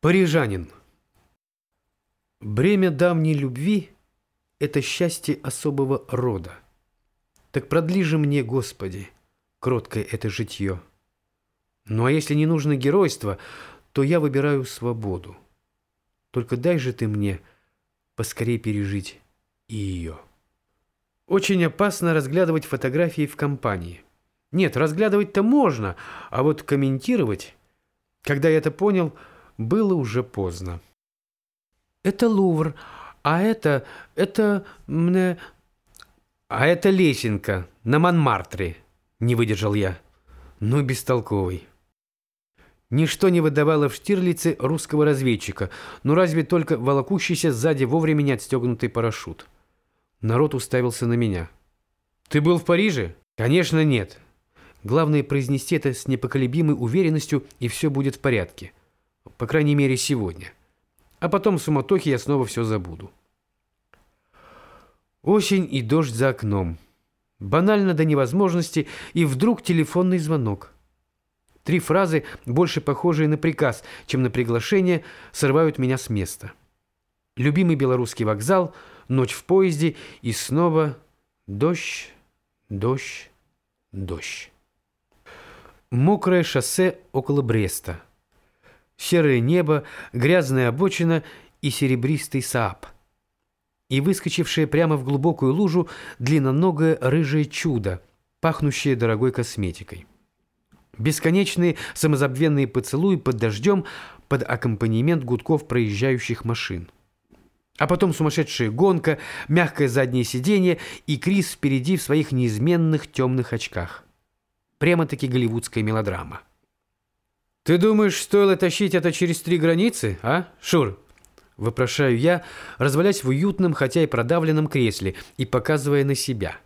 Парижанин. Бремя давней любви — это счастье особого рода. Так продли же мне, Господи, кроткое это житье. Ну а если не нужно геройство, то я выбираю свободу. Только дай же ты мне поскорее пережить и ее. Очень опасно разглядывать фотографии в компании. Нет, разглядывать-то можно, а вот комментировать... Когда я это понял, было уже поздно. Это Лувр, а это... это... мне... А это лесенка на Монмартре, не выдержал я. Ну, бестолковый. Ничто не выдавало в Штирлице русского разведчика, но разве только волокущийся сзади вовремя не отстегнутый парашют. Народ уставился на меня. «Ты был в Париже?» «Конечно, нет. Главное произнести это с непоколебимой уверенностью, и все будет в порядке. По крайней мере, сегодня. А потом в суматохе я снова все забуду. Осень и дождь за окном. Банально до невозможности, и вдруг телефонный звонок. Три фразы, больше похожие на приказ, чем на приглашение, срывают меня с места. Любимый белорусский вокзал, ночь в поезде и снова дождь, дождь, дождь. Мокрое шоссе около Бреста. Серое небо, грязная обочина и серебристый Саап. И выскочившее прямо в глубокую лужу длинноногое рыжее чудо, пахнущее дорогой косметикой. Бесконечные самозабвенные поцелуи под дождем под аккомпанемент гудков проезжающих машин. А потом сумасшедшая гонка, мягкое заднее сиденье и Крис впереди в своих неизменных темных очках. Прямо-таки голливудская мелодрама. «Ты думаешь, стоило тащить это через три границы, а, Шур?» Вопрошаю я, развалясь в уютном, хотя и продавленном кресле и показывая на себя.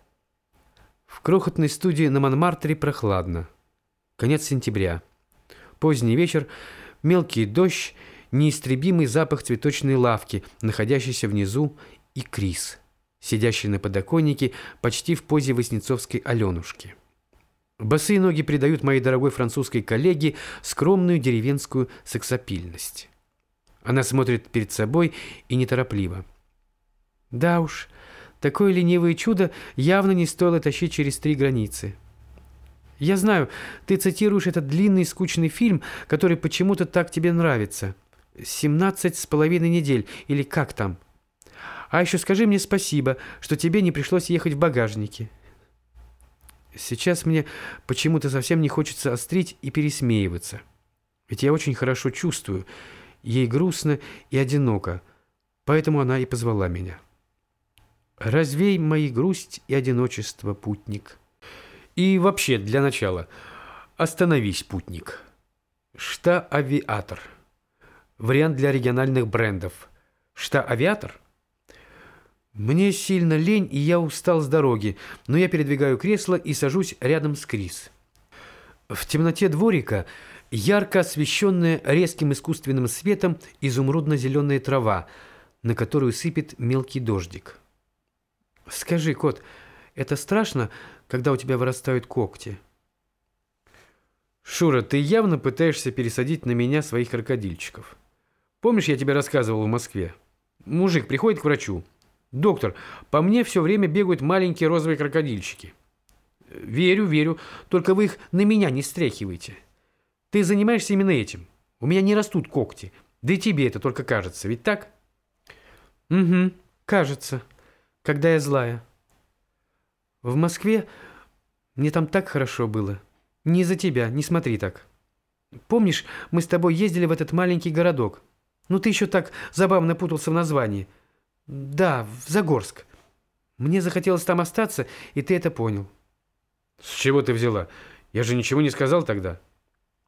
В крохотной студии на Монмартре прохладно. Конец сентября. Поздний вечер, мелкий дождь, неистребимый запах цветочной лавки, находящейся внизу, и Крис, сидящий на подоконнике почти в позе Васнецовской Аленушки. Босые ноги придают моей дорогой французской коллеге скромную деревенскую сексапильность. Она смотрит перед собой и неторопливо. Да уж, такое ленивое чудо явно не стоило тащить через три границы. Я знаю, ты цитируешь этот длинный скучный фильм, который почему-то так тебе нравится. «Семнадцать с половиной недель» или как там. А еще скажи мне спасибо, что тебе не пришлось ехать в багажнике. Сейчас мне почему-то совсем не хочется острить и пересмеиваться. Ведь я очень хорошо чувствую. Ей грустно и одиноко. Поэтому она и позвала меня. Развей мои грусть и одиночество, путник. И вообще, для начала, остановись, путник. Шта-авиатор. Вариант для региональных брендов. Шта-авиатор – мне сильно лень, и я устал с дороги, но я передвигаю кресло и сажусь рядом с Крис. В темноте дворика ярко освещенная резким искусственным светом изумрудно-зеленая трава, на которую сыпет мелкий дождик. «Скажи, кот, это страшно, когда у тебя вырастают когти?» «Шура, ты явно пытаешься пересадить на меня своих крокодильчиков. Помнишь, я тебе рассказывал в Москве? Мужик приходит к врачу». «Доктор, по мне все время бегают маленькие розовые крокодильчики». «Верю, верю, только вы их на меня не стряхивайте. Ты занимаешься именно этим. У меня не растут когти, да и тебе это только кажется, ведь так?» «Угу, кажется, когда я злая. В Москве мне там так хорошо было. Не из-за тебя, не смотри так. Помнишь, мы с тобой ездили в этот маленький городок? Ну ты еще так забавно путался в названии». «Да, в Загорск. Мне захотелось там остаться, и ты это понял». «С чего ты взяла? Я же ничего не сказал тогда».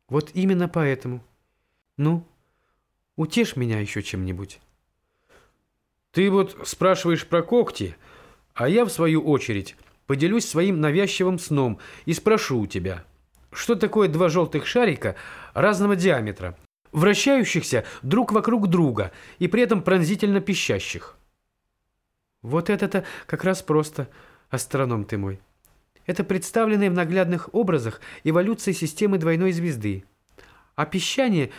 «Вот именно поэтому. Ну, утешь меня еще чем-нибудь». «Ты вот спрашиваешь про когти, а я, в свою очередь, поделюсь своим навязчивым сном и спрошу у тебя, что такое два желтых шарика разного диаметра, вращающихся друг вокруг друга и при этом пронзительно пищащих?» Вот это-то как раз просто, астроном ты мой. Это представленные в наглядных образах эволюции системы двойной звезды. А песчание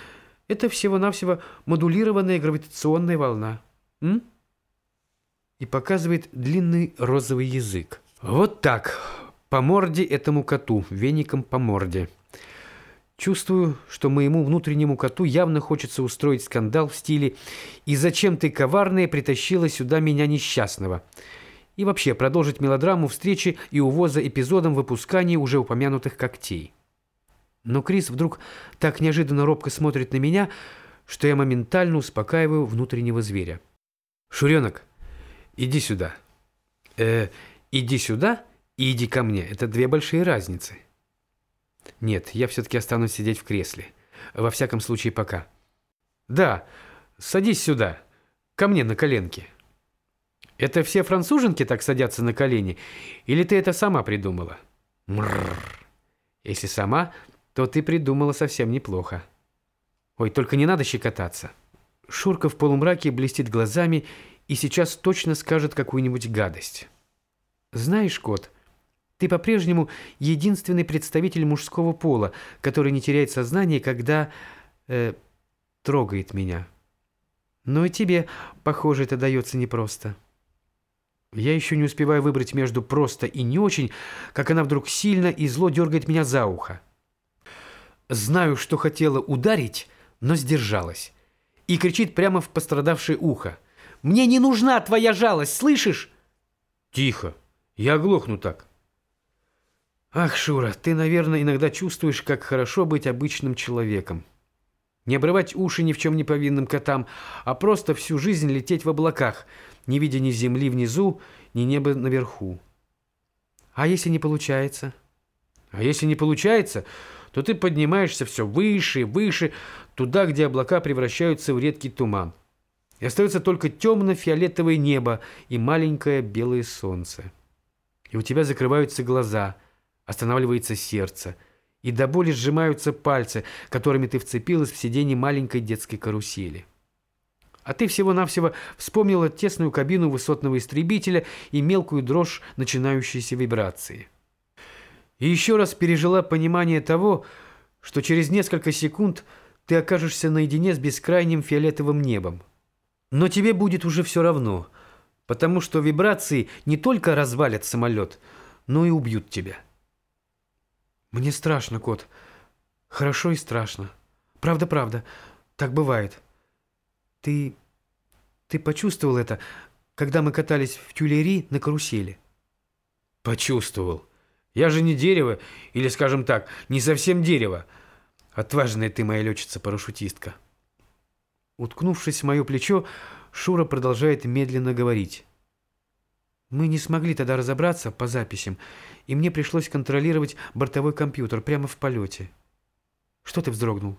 Это всего-навсего модулированная гравитационная волна. М? И показывает длинный розовый язык. Вот так. По морде этому коту, веником по морде. Чувствую, что моему внутреннему коту явно хочется устроить скандал в стиле «И зачем ты, коварная, притащила сюда меня несчастного?» и вообще продолжить мелодраму встречи и увоза эпизодом выпускания уже упомянутых когтей. Но Крис вдруг так неожиданно робко смотрит на меня, что я моментально успокаиваю внутреннего зверя. «Шуренок, иди сюда». «Э, иди сюда и иди ко мне. Это две большие разницы». «Нет, я все-таки останусь сидеть в кресле. Во всяком случае, пока». «Да, садись сюда, ко мне на коленки». Это все француженки так садятся на колени? Или ты это сама придумала? Мрррр. Если сама, то ты придумала совсем неплохо. Ой, только не надо щекотаться. Шурка в полумраке блестит глазами и сейчас точно скажет какую-нибудь гадость. Знаешь, кот, ты по-прежнему единственный представитель мужского пола, который не теряет сознание, когда э, трогает меня. Но и тебе, похоже, это дается непросто. Я еще не успеваю выбрать между просто и не очень, как она вдруг сильно и зло дергает меня за ухо. Знаю, что хотела ударить, но сдержалась. И кричит прямо в пострадавшее ухо. «Мне не нужна твоя жалость, слышишь?» «Тихо, я оглохну так». «Ах, Шура, ты, наверное, иногда чувствуешь, как хорошо быть обычным человеком. Не обрывать уши ни в чем не повинным котам, а просто всю жизнь лететь в облаках, не видя ни земли внизу, ни неба наверху. А если не получается? А если не получается, то ты поднимаешься все выше и выше, туда, где облака превращаются в редкий туман. И остается только темно-фиолетовое небо и маленькое белое солнце. И у тебя закрываются глаза, останавливается сердце – и до боли сжимаются пальцы, которыми ты вцепилась в сиденье маленькой детской карусели. А ты всего-навсего вспомнила тесную кабину высотного истребителя и мелкую дрожь начинающейся вибрации. И еще раз пережила понимание того, что через несколько секунд ты окажешься наедине с бескрайним фиолетовым небом. Но тебе будет уже все равно, потому что вибрации не только развалят самолет, но и убьют тебя. Мне страшно, кот. Хорошо и страшно. Правда-правда. Так бывает. Ты... Ты почувствовал это, когда мы катались в тюлери на карусели? Почувствовал. Я же не дерево, или, скажем так, не совсем дерево. Отважная ты моя летчица-парашютистка. Уткнувшись в мое плечо, Шура продолжает медленно говорить. Мы не смогли тогда разобраться по записям, и мне пришлось контролировать бортовой компьютер прямо в полете. Что ты вздрогнул?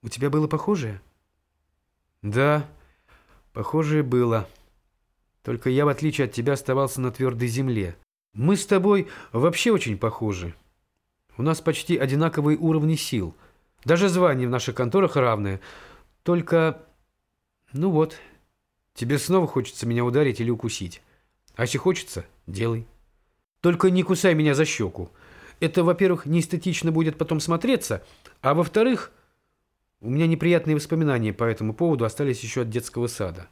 У тебя было похожее? Да, похожее было. Только я, в отличие от тебя, оставался на твердой земле. Мы с тобой вообще очень похожи. У нас почти одинаковые уровни сил. Даже звания в наших конторах равные. Только, ну вот, тебе снова хочется меня ударить или укусить. А если хочется, делай. Только не кусай меня за щеку. Это, во-первых, неэстетично будет потом смотреться, а во-вторых, у меня неприятные воспоминания по этому поводу остались еще от детского сада.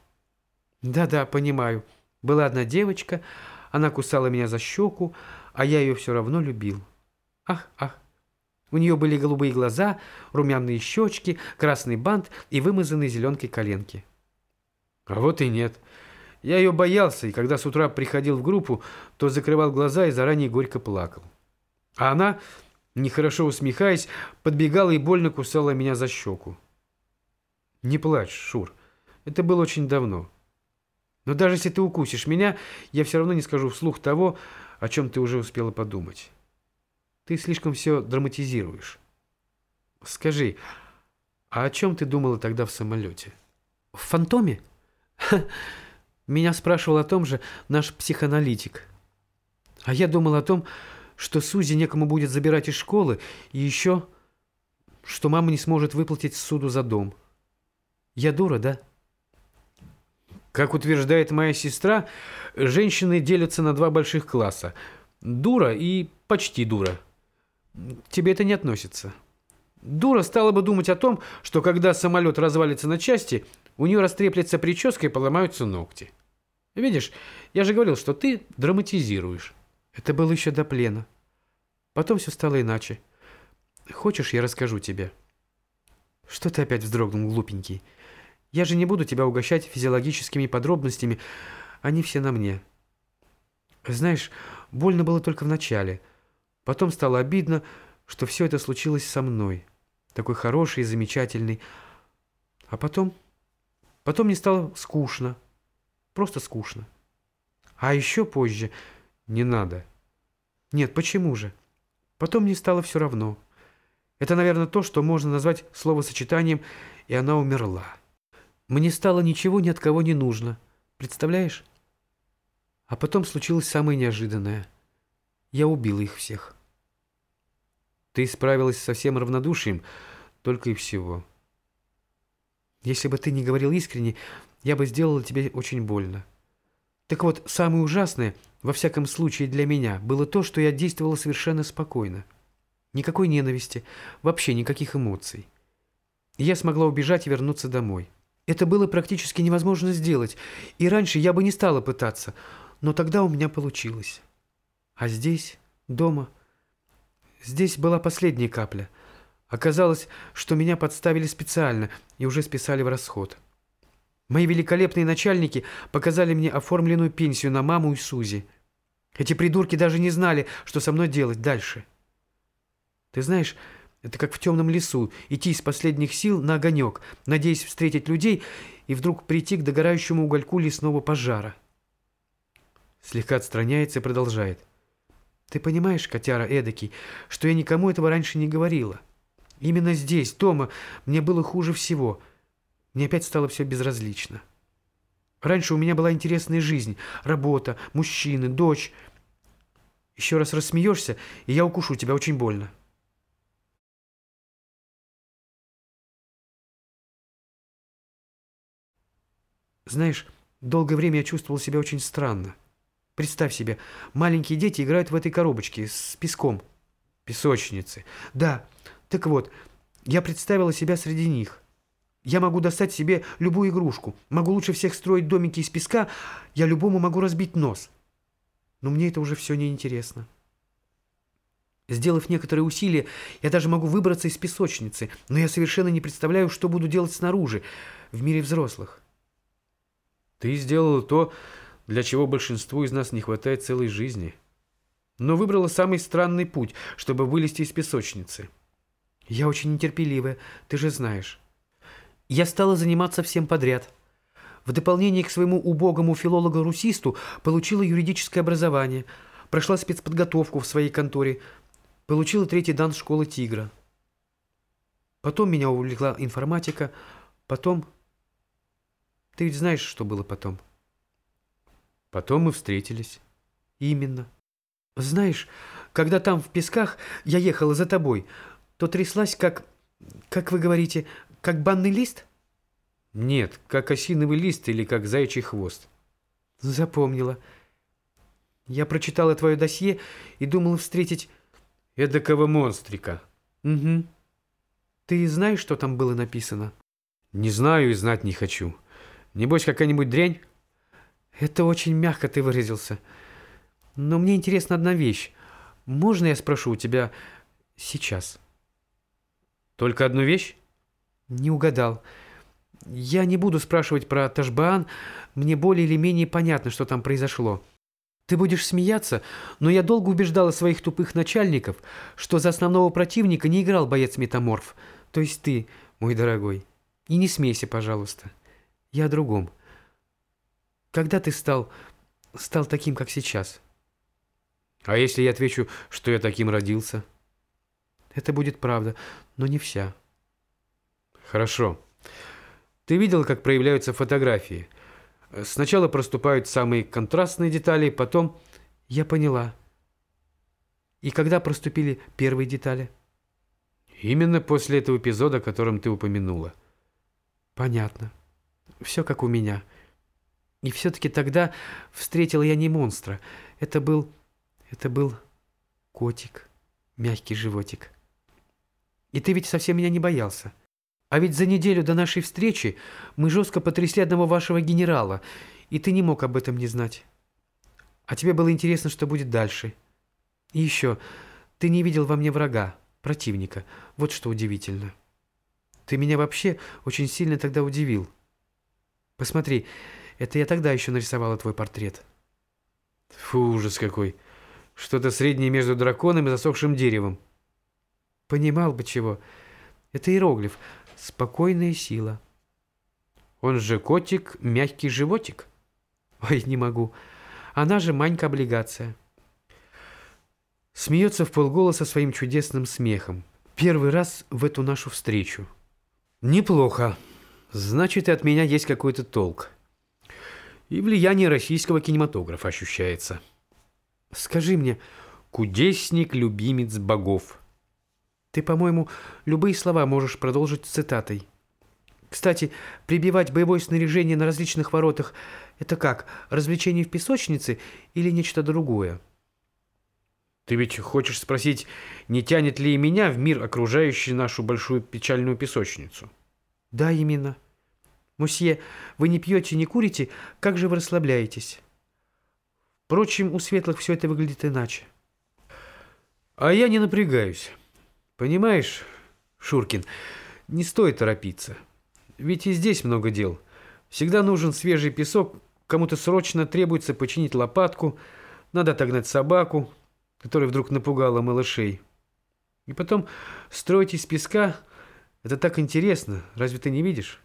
Да-да, понимаю. Была одна девочка, она кусала меня за щеку, а я ее все равно любил. Ах, ах. У нее были голубые глаза, румяные щечки, красный бант и вымазанные зеленкой коленки. А вот и нет. Я ее боялся, и когда с утра приходил в группу, то закрывал глаза и заранее горько плакал. А она, нехорошо усмехаясь, подбегала и больно кусала меня за щеку. Не плачь, Шур, это было очень давно. Но даже если ты укусишь меня, я все равно не скажу вслух того, о чем ты уже успела подумать. Ты слишком все драматизируешь. Скажи, а о чем ты думала тогда в самолете? В фантоме? Меня спрашивал о том же наш психоаналитик. А я думал о том, что Сузи некому будет забирать из школы, и еще, что мама не сможет выплатить суду за дом. Я дура, да? Как утверждает моя сестра, женщины делятся на два больших класса. Дура и почти дура. Тебе это не относится. Дура стала бы думать о том, что когда самолет развалится на части, у нее растреплется прическа и поломаются ногти. Видишь, я же говорил, что ты драматизируешь. Это было еще до плена. Потом все стало иначе. Хочешь, я расскажу тебе? Что ты опять вздрогнул, глупенький? Я же не буду тебя угощать физиологическими подробностями, они все на мне. Знаешь, больно было только в начале. Потом стало обидно, что все это случилось со мной. Такой хороший и замечательный. А потом... Потом мне стало скучно. Просто скучно. А еще позже... Не надо. Нет, почему же? Потом мне стало все равно. Это, наверное, то, что можно назвать словосочетанием «и она умерла». Мне стало ничего ни от кого не нужно. Представляешь? А потом случилось самое неожиданное. Я убила их всех. Ты справилась со всем равнодушием, только и всего. Если бы ты не говорил искренне, я бы сделала тебе очень больно. Так вот, самое ужасное, во всяком случае для меня, было то, что я действовала совершенно спокойно. Никакой ненависти, вообще никаких эмоций. я смогла убежать и вернуться домой. Это было практически невозможно сделать, и раньше я бы не стала пытаться, но тогда у меня получилось. А здесь, дома, здесь была последняя капля. Оказалось, что меня подставили специально и уже списали в расход. Мои великолепные начальники показали мне оформленную пенсию на маму и Сузи. Эти придурки даже не знали, что со мной делать дальше. Ты знаешь, это как в темном лесу, идти из последних сил на огонек, надеясь встретить людей и вдруг прийти к догорающему угольку лесного пожара. Слегка отстраняется и продолжает. Ты понимаешь, котяра эдакий, что я никому этого раньше не говорила? Именно здесь, дома, мне было хуже всего — мне опять стало все безразлично. Раньше у меня была интересная жизнь, работа, мужчины, дочь. Еще раз рассмеешься, и я укушу тебя очень больно. Знаешь, долгое время я чувствовал себя очень странно. Представь себе, маленькие дети играют в этой коробочке с песком. Песочницы. Да, так вот, я представила себя среди них. Я могу достать себе любую игрушку, могу лучше всех строить домики из песка, я любому могу разбить нос. Но мне это уже все неинтересно. Сделав некоторые усилия, я даже могу выбраться из песочницы, но я совершенно не представляю, что буду делать снаружи, в мире взрослых. Ты сделала то, для чего большинству из нас не хватает целой жизни. Но выбрала самый странный путь, чтобы вылезти из песочницы. Я очень нетерпеливая, ты же знаешь. Я стала заниматься всем подряд. В дополнение к своему убогому филологу-русисту получила юридическое образование, прошла спецподготовку в своей конторе, получила третий дан школы «Тигра». Потом меня увлекла информатика, потом... Ты ведь знаешь, что было потом? Потом мы встретились. Именно. Знаешь, когда там в песках я ехала за тобой, то тряслась как... Как вы говорите, как банный лист? Нет, как осиновый лист или как заячий хвост. Запомнила. Я прочитала твое досье и думала встретить... Эдакого монстрика. Угу. Ты знаешь, что там было написано? Не знаю и знать не хочу. Небось, какая-нибудь дрянь? Это очень мягко ты выразился. Но мне интересна одна вещь. Можно я спрошу у тебя сейчас? Только одну вещь? Не угадал. Я не буду спрашивать про Ташбаан, мне более или менее понятно, что там произошло. Ты будешь смеяться, но я долго убеждала своих тупых начальников, что за основного противника не играл боец-метаморф, то есть ты, мой дорогой. И не смейся, пожалуйста. Я о другом. Когда ты стал... стал таким, как сейчас? А если я отвечу, что я таким родился? Это будет правда, но не вся. Хорошо. Ты видел, как проявляются фотографии? Сначала проступают самые контрастные детали, потом... Я поняла. И когда проступили первые детали? Именно после этого эпизода, о котором ты упомянула. Понятно. Все как у меня. И все-таки тогда встретила я не монстра. Это был... Это был котик. Мягкий животик. И ты ведь совсем меня не боялся. А ведь за неделю до нашей встречи мы жестко потрясли одного вашего генерала, и ты не мог об этом не знать. А тебе было интересно, что будет дальше. И еще, ты не видел во мне врага, противника. Вот что удивительно. Ты меня вообще очень сильно тогда удивил. Посмотри, это я тогда еще нарисовала твой портрет. Фу, ужас какой. Что-то среднее между драконом и засохшим деревом. Понимал бы чего. Это иероглиф. Спокойная сила. Он же котик, мягкий животик. Ой, не могу. Она же Манька-облигация. Смеется в полголоса своим чудесным смехом. Первый раз в эту нашу встречу. Неплохо. Значит, и от меня есть какой-то толк. И влияние российского кинематографа ощущается. Скажи мне, кудесник, любимец богов. Ты, по-моему, любые слова можешь продолжить цитатой. Кстати, прибивать боевое снаряжение на различных воротах – это как, развлечение в песочнице или нечто другое? Ты ведь хочешь спросить, не тянет ли и меня в мир, окружающий нашу большую печальную песочницу? Да, именно. Мусье, вы не пьете, не курите, как же вы расслабляетесь? Впрочем, у светлых все это выглядит иначе. А я не напрягаюсь. Понимаешь, Шуркин, не стоит торопиться. Ведь и здесь много дел. Всегда нужен свежий песок, кому-то срочно требуется починить лопатку, надо отогнать собаку, которая вдруг напугала малышей. И потом строить из песка – это так интересно, разве ты не видишь?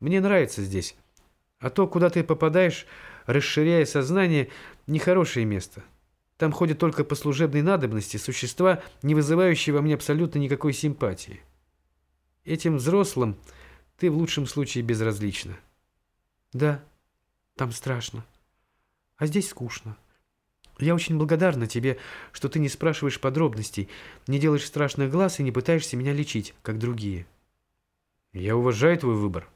Мне нравится здесь. А то, куда ты попадаешь, расширяя сознание, нехорошее место. Там ходят только по служебной надобности существа, не вызывающие во мне абсолютно никакой симпатии. Этим взрослым ты в лучшем случае безразлична. Да, там страшно. А здесь скучно. Я очень благодарна тебе, что ты не спрашиваешь подробностей, не делаешь страшных глаз и не пытаешься меня лечить, как другие. Я уважаю твой выбор.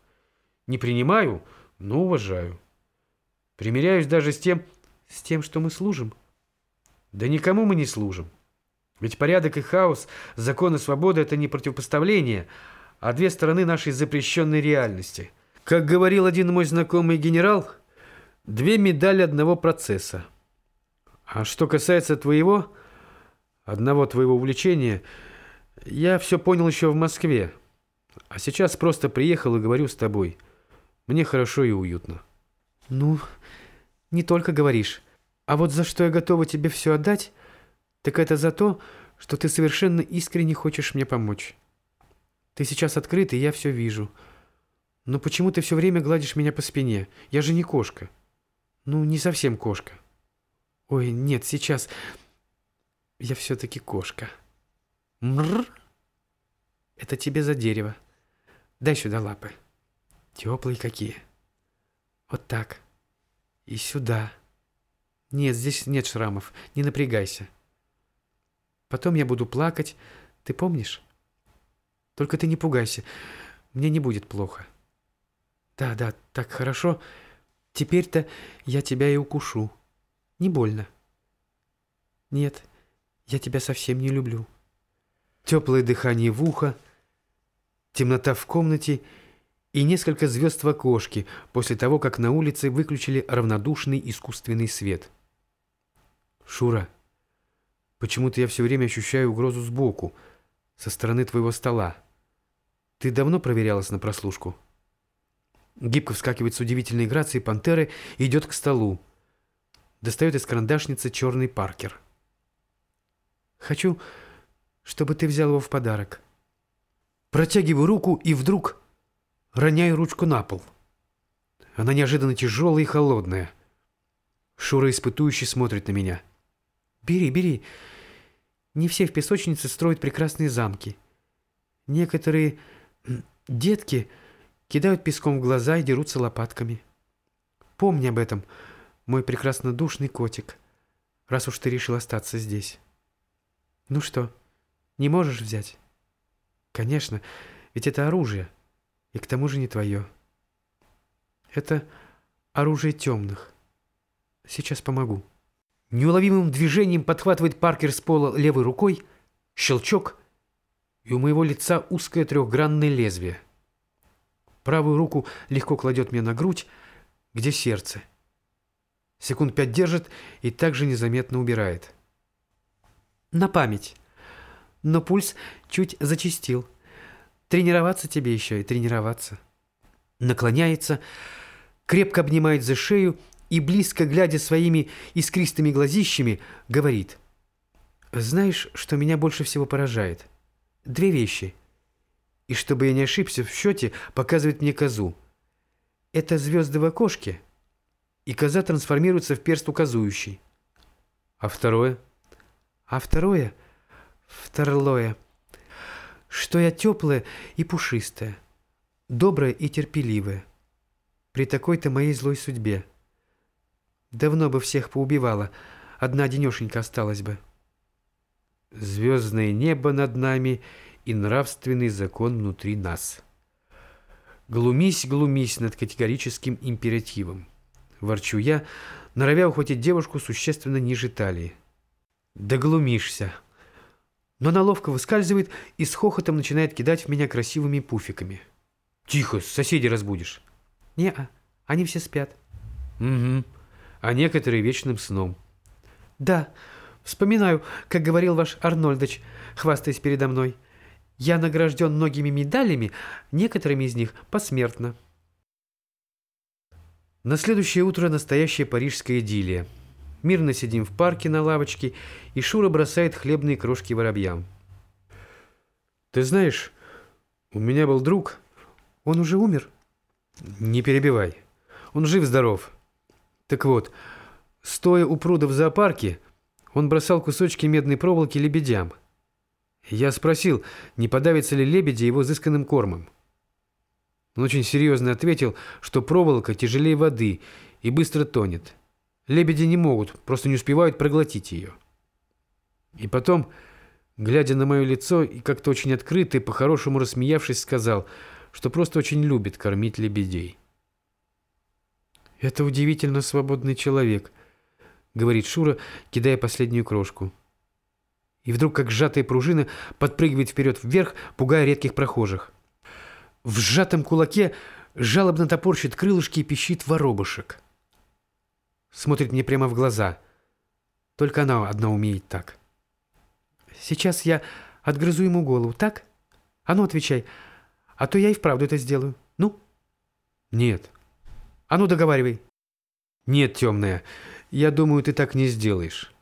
Не принимаю, но уважаю. Примиряюсь даже с тем, с тем, что мы служим. Да никому мы не служим. Ведь порядок и хаос, закон и свобода – это не противопоставление, а две стороны нашей запрещенной реальности. Как говорил один мой знакомый генерал, две медали одного процесса – а что касается твоего, одного твоего увлечения, я все понял еще в Москве. А сейчас просто приехал и говорю с тобой. Мне хорошо и уютно. Ну, не только говоришь. А вот за что я готова тебе все отдать, так это за то, что ты совершенно искренне хочешь мне помочь. Ты сейчас открыт, и я все вижу. Но почему ты все время гладишь меня по спине? Я же не кошка. Ну, не совсем кошка. Ой, нет, сейчас. Я все-таки кошка. Мрр. Это тебе за дерево. Дай сюда лапы. Теплые какие. Вот так. И сюда. Нет, здесь нет шрамов. Не напрягайся. Потом я буду плакать. Ты помнишь? Только ты не пугайся. Мне не будет плохо. Да, да, так хорошо. Теперь-то я тебя и укушу. Не больно. Нет, я тебя совсем не люблю. Теплое дыхание в ухо, темнота в комнате и несколько звезд в окошке после того, как на улице выключили равнодушный искусственный свет. Шура, почему-то я все время ощущаю угрозу сбоку, со стороны твоего стола. Ты давно проверялась на прослушку? Гибко вскакивает с удивительной грацией пантеры и идет к столу достает из карандашницы черный паркер. «Хочу, чтобы ты взял его в подарок». Протягиваю руку и вдруг роняю ручку на пол. Она неожиданно тяжелая и холодная. Шура испытующе смотрит на меня. «Бери, бери. Не все в песочнице строят прекрасные замки. Некоторые детки кидают песком в глаза и дерутся лопатками. Помни об этом» мой прекрасно душный котик, раз уж ты решил остаться здесь. Ну что, не можешь взять? Конечно, ведь это оружие, и к тому же не твое. Это оружие темных. Сейчас помогу. Неуловимым движением подхватывает Паркер с пола левой рукой, щелчок, и у моего лица узкое трехгранное лезвие. Правую руку легко кладет мне на грудь, где сердце. Секунд пять держит и также незаметно убирает. На память. Но пульс чуть зачистил. Тренироваться тебе еще и тренироваться. Наклоняется, крепко обнимает за шею и, близко глядя своими искристыми глазищами, говорит. «Знаешь, что меня больше всего поражает? Две вещи. И чтобы я не ошибся в счете, показывает мне козу. Это звезды в окошке, и коза трансформируется в перст указующий. А второе? А второе? Второе. Что я теплая и пушистая, добрая и терпеливая. При такой-то моей злой судьбе. Давно бы всех поубивала, одна денешенька осталась бы. Звездное небо над нами и нравственный закон внутри нас. Глумись, глумись над категорическим императивом. Ворчу я, норовя ухватить девушку существенно ниже талии. Да глумишься. Но она ловко выскальзывает и с хохотом начинает кидать в меня красивыми пуфиками. Тихо, соседей разбудишь. Не-а, они все спят. Угу а некоторые вечным сном. Да, вспоминаю, как говорил ваш Арнольдович, хвастаясь передо мной. Я награжден многими медалями, некоторыми из них посмертно. На следующее утро настоящая парижская идиллия. Мирно сидим в парке на лавочке, и Шура бросает хлебные крошки воробьям. «Ты знаешь, у меня был друг. Он уже умер?» «Не перебивай. Он жив-здоров. Так вот, стоя у пруда в зоопарке, он бросал кусочки медной проволоки лебедям. Я спросил, не подавится ли лебеди его изысканным кормом. Он очень серьезно ответил, что проволока тяжелее воды и быстро тонет. Лебеди не могут, просто не успевают проглотить ее. И потом, глядя на мое лицо и как-то очень открыто и по-хорошему рассмеявшись, сказал, что просто очень любит кормить лебедей. «Это удивительно свободный человек», — говорит Шура, кидая последнюю крошку. И вдруг, как сжатая пружина, подпрыгивает вперед-вверх, пугая редких прохожих. В сжатом кулаке жалобно топорщит крылышки и пищит воробушек. Смотрит мне прямо в глаза. Только она одна умеет так. Сейчас я отгрызу ему голову, так? А ну, отвечай. А то я и вправду это сделаю. Ну? Нет. А ну, договаривай. Нет, темная, я думаю, ты так не сделаешь.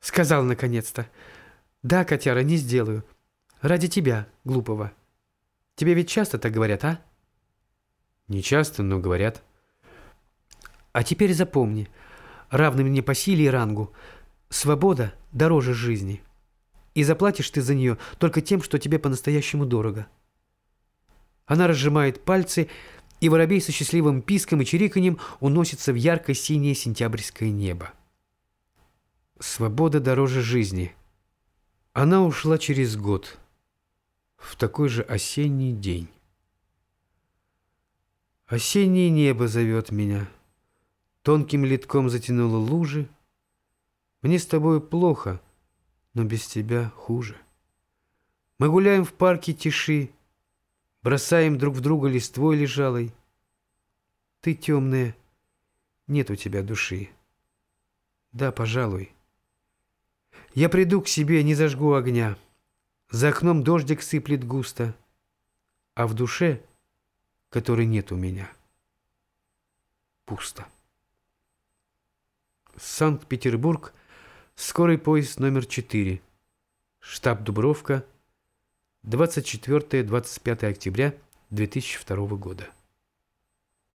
Сказал наконец-то. Да, котяра, не сделаю. Ради тебя, глупого. Тебе ведь часто так говорят, а? Не часто, но говорят. А теперь запомни, равный мне по силе и рангу, свобода дороже жизни. И заплатишь ты за нее только тем, что тебе по-настоящему дорого. Она разжимает пальцы и воробей со счастливым писком и чириканьем уносится в ярко-синее сентябрьское небо. Свобода дороже жизни. Она ушла через год, в такой же осенний день. Осеннее небо зовет меня, тонким литком затянуло лужи. Мне с тобой плохо, но без тебя хуже. Мы гуляем в парке тиши, Бросаем друг в друга листвой лежалой. Ты темная, нет у тебя души. Да, пожалуй. Я приду к себе, не зажгу огня. За окном дождик сыплет густо, а в душе, которой нет у меня, пусто. Санкт-Петербург, скорый поезд номер 4, штаб Дубровка, 24-25 октября 2002 года.